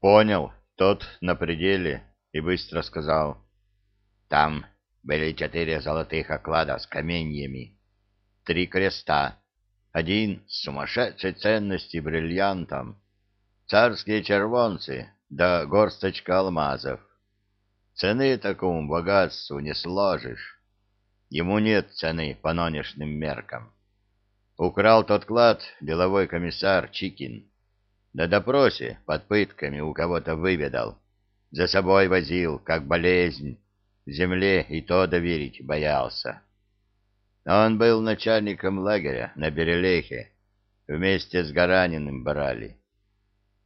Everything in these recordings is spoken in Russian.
Понял, тот на пределе, и быстро сказал. Там были четыре золотых оклада с каменьями, три креста, один с сумасшедшей ценности бриллиантом, царские червонцы да горсточка алмазов. Цены такому богатству не сложишь. Ему нет цены по нынешним меркам. Украл тот клад деловой комиссар Чикин. На допросе под пытками у кого-то выведал. За собой возил, как болезнь. Земле и то доверить боялся. Он был начальником лагеря на Берелехе. Вместе с Гараниным брали.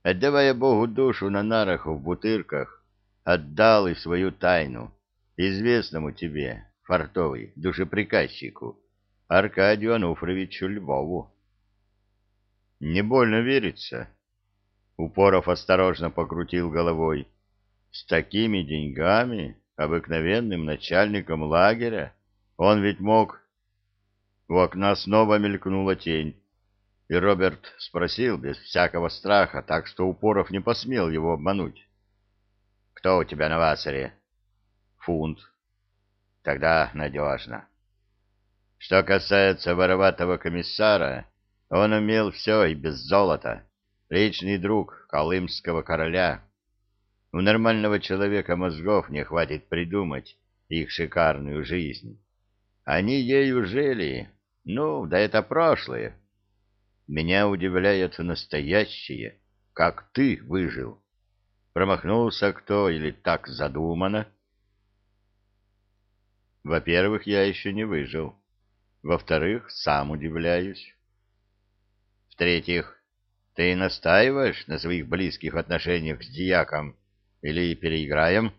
Отдавая Богу душу на нарах в бутырках, отдал и свою тайну известному тебе, фартовый, душеприказчику, Аркадию Ануфровичу Львову. Не больно верится. Упоров осторожно покрутил головой. С такими деньгами, обыкновенным начальником лагеря, он ведь мог... У окна снова мелькнула тень, и Роберт спросил без всякого страха, так что Упоров не посмел его обмануть. — Кто у тебя на вассере? — Фунт. — Тогда надежно. Что касается вороватого комиссара, он умел все и без золота. Личный друг колымского короля. У нормального человека мозгов не хватит придумать их шикарную жизнь. Они ею жили, ну, да это прошлое. Меня удивляет настоящее, как ты выжил. Промахнулся кто или так задумано? Во-первых, я еще не выжил. Во-вторых, сам удивляюсь. В-третьих, ты настаиваешь на своих близких отношениях с дьяком или переиграем?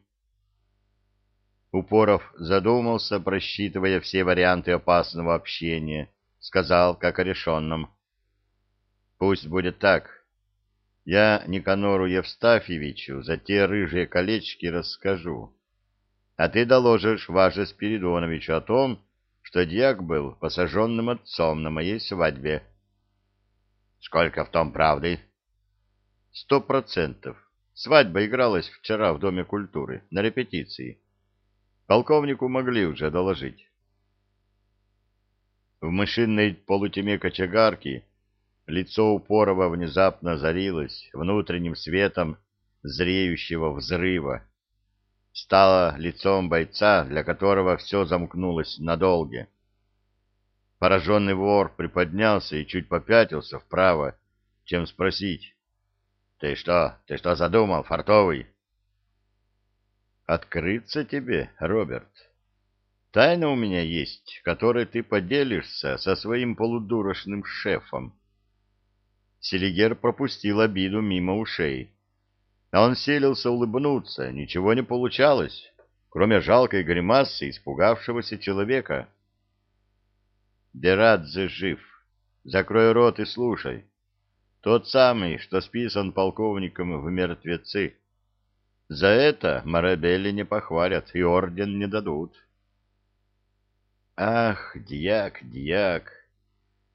Упоров задумался, просчитывая все варианты опасного общения, сказал, как о решенном. Пусть будет так. Я Никанору Евстафьевичу за те рыжие колечки расскажу. А ты доложишь Важе Спиридоновичу о том, что дьяк был посаженным отцом на моей свадьбе. Сколько в том правды? Сто процентов. Свадьба игралась вчера в Доме культуры, на репетиции. Полковнику могли уже доложить. В мышиной полутьме кочегарки лицо Упорова внезапно зарилось внутренним светом зреющего взрыва стало лицом бойца, для которого все замкнулось надолго. Пораженный вор приподнялся и чуть попятился вправо, чем спросить. — Ты что, ты что задумал, фартовый? — Открыться тебе, Роберт. Тайна у меня есть, которой ты поделишься со своим полудурочным шефом. Селигер пропустил обиду мимо ушей. А он селился улыбнуться, ничего не получалось, кроме жалкой гримасы испугавшегося человека. Дерадзе жив. Закрой рот и слушай. Тот самый, что списан полковником в мертвецы. За это Марабелли не похвалят и орден не дадут. Ах, дьяк, дьяк,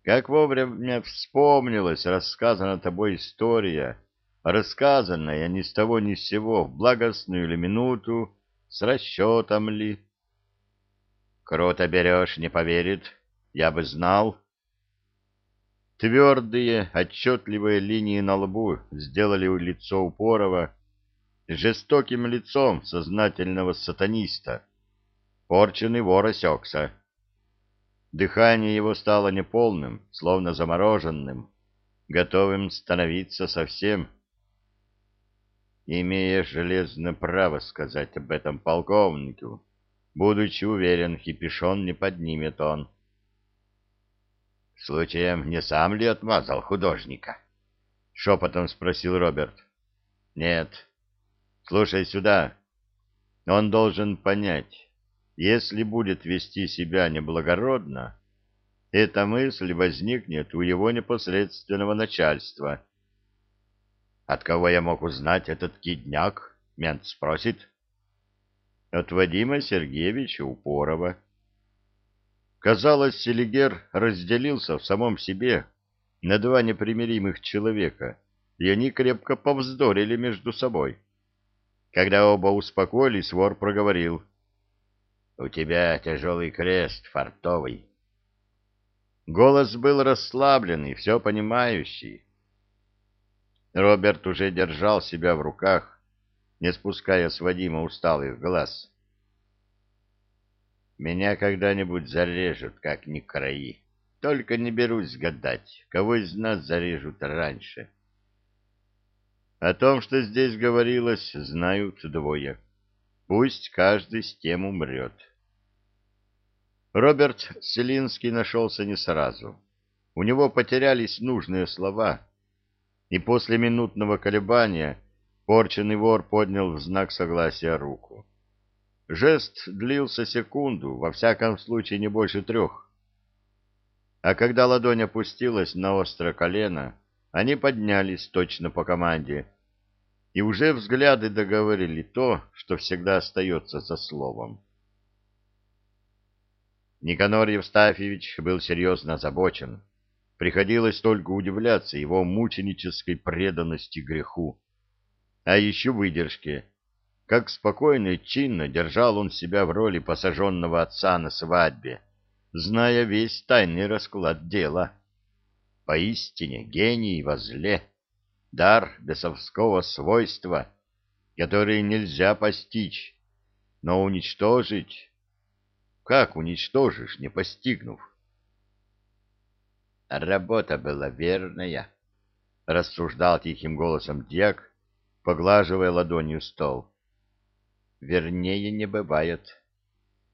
как вовремя вспомнилась рассказана тобой история рассказанное ни с того ни с сего, в благостную ли минуту, с расчетом ли. Круто берешь, не поверит, я бы знал. Твердые, отчетливые линии на лбу сделали лицо Упорова жестоким лицом сознательного сатаниста. Порченый вор осекся. Дыхание его стало неполным, словно замороженным, готовым становиться совсем имея железное право сказать об этом полковнику, будучи уверен, хипишон не поднимет он. — Случаем не сам ли отмазал художника? — шепотом спросил Роберт. — Нет. Слушай сюда. Он должен понять, если будет вести себя неблагородно, эта мысль возникнет у его непосредственного начальства — от кого я мог узнать этот кидняк? Мент спросит. От Вадима Сергеевича Упорова. Казалось, Селигер разделился в самом себе на два непримиримых человека, и они крепко повздорили между собой. Когда оба успокоились, вор проговорил. — У тебя тяжелый крест, фартовый. Голос был расслабленный, все понимающий. Роберт уже держал себя в руках, не спуская с Вадима усталых глаз. «Меня когда-нибудь зарежут, как ни краи. Только не берусь гадать, кого из нас зарежут раньше». О том, что здесь говорилось, знают двое. Пусть каждый с тем умрет. Роберт Селинский нашелся не сразу. У него потерялись нужные слова, и после минутного колебания порченный вор поднял в знак согласия руку. Жест длился секунду, во всяком случае не больше трех. А когда ладонь опустилась на острое колено, они поднялись точно по команде, и уже взгляды договорили то, что всегда остается за словом. Никанор Евстафьевич был серьезно озабочен. Приходилось только удивляться его мученической преданности греху. А еще выдержке. Как спокойно и чинно держал он себя в роли посаженного отца на свадьбе, зная весь тайный расклад дела. Поистине гений во зле, дар бесовского свойства, который нельзя постичь, но уничтожить как уничтожишь, не постигнув? Работа была верная, — рассуждал тихим голосом дьяк, поглаживая ладонью стол. Вернее не бывает.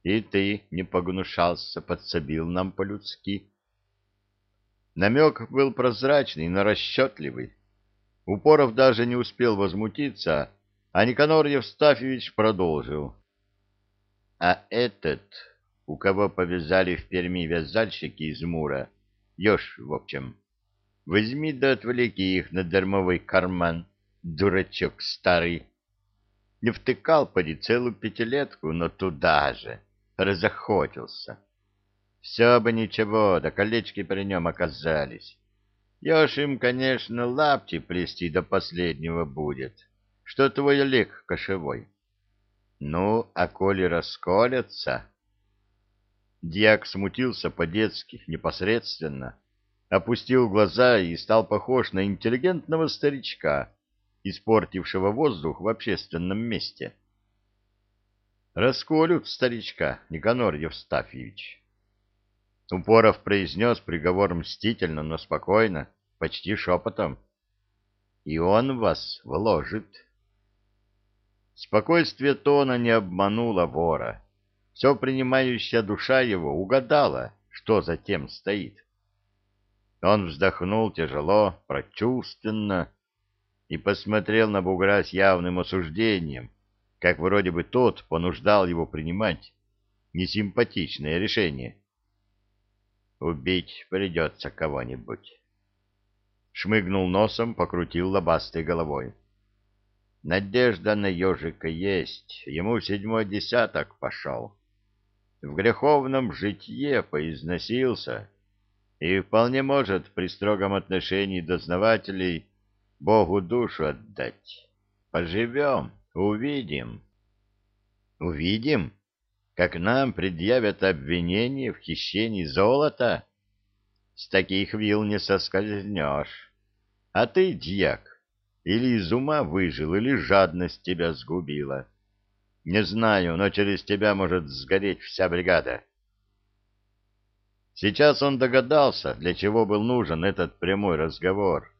И ты не погнушался, подсобил нам по-людски. Намек был прозрачный, но расчетливый. Упоров даже не успел возмутиться, а Никанор Евстафьевич продолжил. — А этот у кого повязали в Перми вязальщики из Мура, еж, в общем. Возьми да отвлеки их на дармовый карман, дурачок старый. Не втыкал поди целую пятилетку, но туда же, разохотился. Все бы ничего, да колечки при нем оказались. Еж им, конечно, лапти плести до последнего будет, что твой Олег кошевой. Ну, а коли расколятся... Дьяк смутился по-детски, непосредственно, опустил глаза и стал похож на интеллигентного старичка, испортившего воздух в общественном месте. «Расколют старичка, Никанор Евстафьевич». Упоров произнес приговор мстительно, но спокойно, почти шепотом. «И он вас вложит». Спокойствие тона не обмануло вора все принимающая душа его угадала, что за тем стоит. Он вздохнул тяжело, прочувственно и посмотрел на бугра с явным осуждением, как вроде бы тот понуждал его принимать несимпатичное решение. «Убить придется кого-нибудь». Шмыгнул носом, покрутил лобастой головой. «Надежда на ежика есть, ему седьмой десяток пошел» в греховном житье поизносился и вполне может при строгом отношении дознавателей Богу душу отдать. Поживем, увидим. Увидим, как нам предъявят обвинение в хищении золота. С таких вил не соскользнешь. А ты, дьяк, или из ума выжил, или жадность тебя сгубила. Не знаю, но через тебя может сгореть вся бригада. Сейчас он догадался, для чего был нужен этот прямой разговор.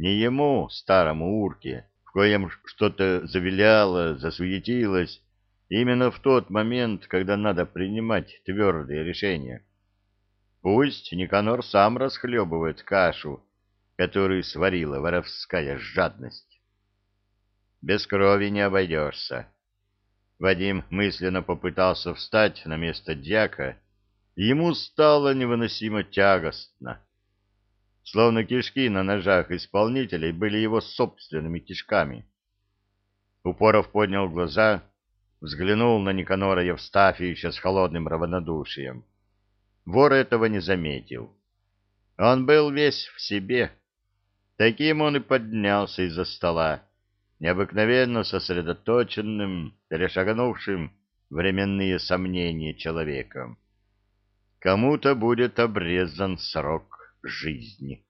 Не ему, старому урке, в коем что-то завиляло, засуетилось, именно в тот момент, когда надо принимать твердые решения. Пусть Никанор сам расхлебывает кашу, которую сварила воровская жадность. Без крови не обойдешься. Вадим мысленно попытался встать на место дьяка, ему стало невыносимо тягостно. Словно кишки на ножах исполнителей были его собственными кишками. Упоров поднял глаза, взглянул на Никанора Евстафьевича с холодным равнодушием. Вор этого не заметил. Он был весь в себе. Таким он и поднялся из-за стола, необыкновенно сосредоточенным, перешагнувшим временные сомнения человеком. Кому-то будет обрезан срок жизни.